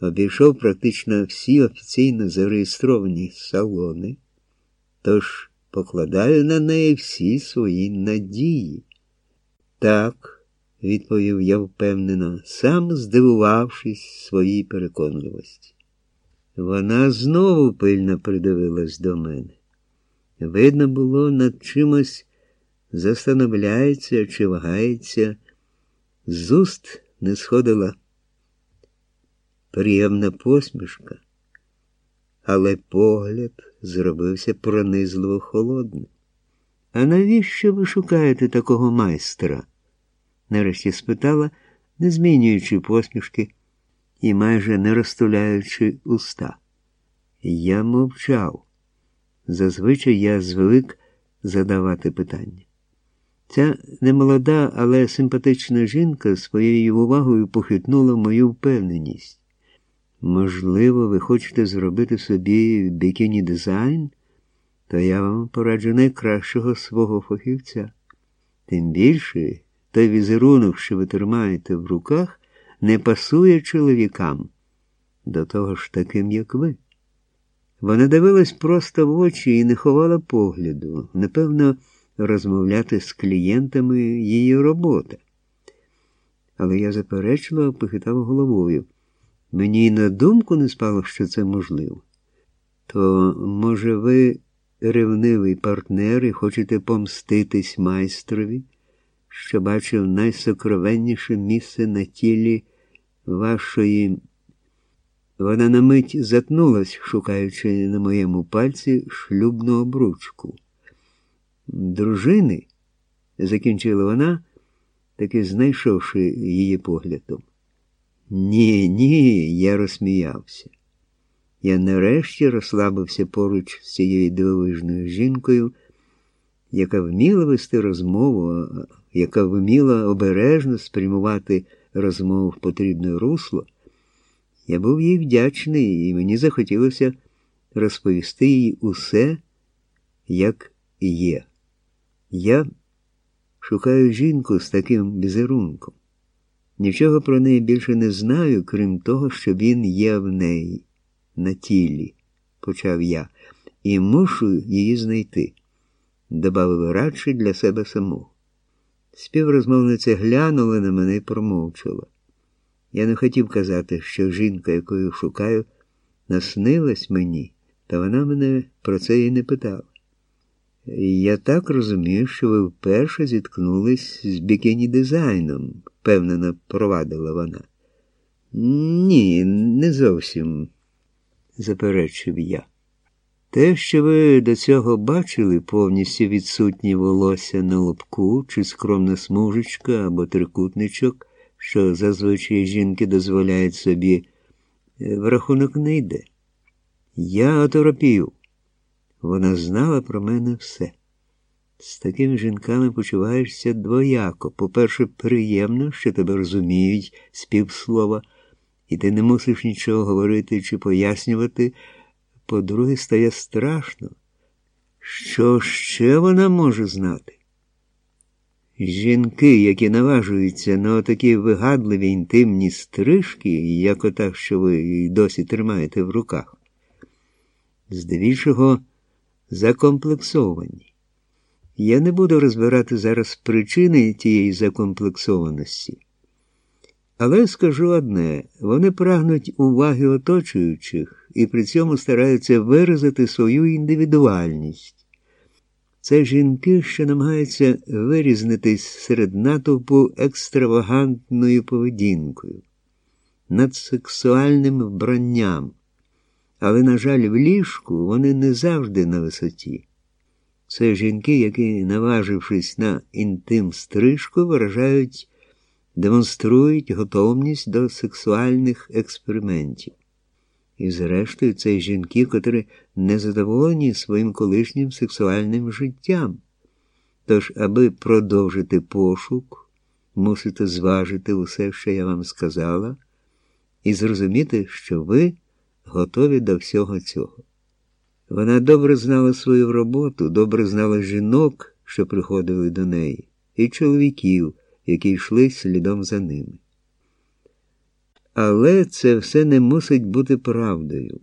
обійшов практично всі офіційно зареєстровані салони, тож покладаю на неї всі свої надії. Так, відповів я впевнено, сам здивувавшись своїй переконливості. Вона знову пильно придивилась до мене. Видно було, над чимось застановляється чи вагається, з уст не сходила приємна посмішка, але погляд зробився пронизливо холодним. А навіщо ви шукаєте такого майстра? нарешті спитала, не змінюючи посмішки і майже не розтуляючи уста. Я мовчав. Зазвичай я звик задавати питання. Ця немолода, але симпатична жінка своєю увагою похитнула мою впевненість. Можливо, ви хочете зробити собі бікіні дизайн, то я вам пораджу найкращого свого фахівця. Тим більше той візерунок, що ви тримаєте в руках, не пасує чоловікам, до того ж таким, як ви. Вона дивилась просто в очі і не ховала погляду. Напевно, розмовляти з клієнтами її робота. Але я заперечливо похитав головою. Мені й на думку не спало, що це можливо. То, може, ви ревнивий партнер і хочете помститись майстрові, що бачив найсокровенніше місце на тілі вашої. Вона на мить затнулась, шукаючи на моєму пальці шлюбну обручку. Дружини, закінчила вона, таки знайшовши її поглядом. Ні, ні, я розсміявся. Я нарешті розслабився поруч з цією дивовижною жінкою, яка вміла вести розмову, яка вміла обережно спрямувати розмову в потрібне русло. Я був їй вдячний, і мені захотілося розповісти їй усе, як є. Я шукаю жінку з таким візерунком. Нічого про неї більше не знаю, крім того, що він є в неї, на тілі, почав я, і мушу її знайти, добавив радше для себе самого. Співрозмовниця глянула на мене і промовчала. Я не хотів казати, що жінка, якою шукаю, наснилась мені, та вона мене про це і не питала. Я так розумію, що ви вперше зіткнулись з бікіні дизайном, впевнено провадила вона. Ні, не зовсім, заперечив я. Те, що ви до цього бачили повністю відсутні волосся на лобку, чи скромна смужечка або трикутничок, що зазвичай жінки дозволяють собі, в рахунок не йде. Я оторопів. Вона знала про мене все. З такими жінками почуваєшся двояко. По-перше, приємно, що тебе розуміють з півслова, і ти не мусиш нічого говорити чи пояснювати. По-друге, стає страшно. Що ще вона може знати? Жінки, які наважуються на такі вигадливі інтимні стрижки, як ота, що ви досі тримаєте в руках, здебільшого закомплексовані. Я не буду розбирати зараз причини тієї закомплексованості. Але скажу одне: вони прагнуть уваги оточуючих і при цьому стараються виразити свою індивідуальність. Це жінки, що намагаються вирізнитись серед натовпу екстравагантною поведінкою, надсексуальним вбранням. Але, на жаль, в ліжку вони не завжди на висоті. Це жінки, які, наважившись на інтим стрижку, виражають, демонструють готовність до сексуальних експериментів. І, зрештою, це жінки, котрі не задоволені своїм колишнім сексуальним життям. Тож, аби продовжити пошук, мусите зважити усе, що я вам сказала, і зрозуміти, що ви готові до всього цього. Вона добре знала свою роботу, добре знала жінок, що приходили до неї, і чоловіків, які йшли слідом за ними. Але це все не мусить бути правдою.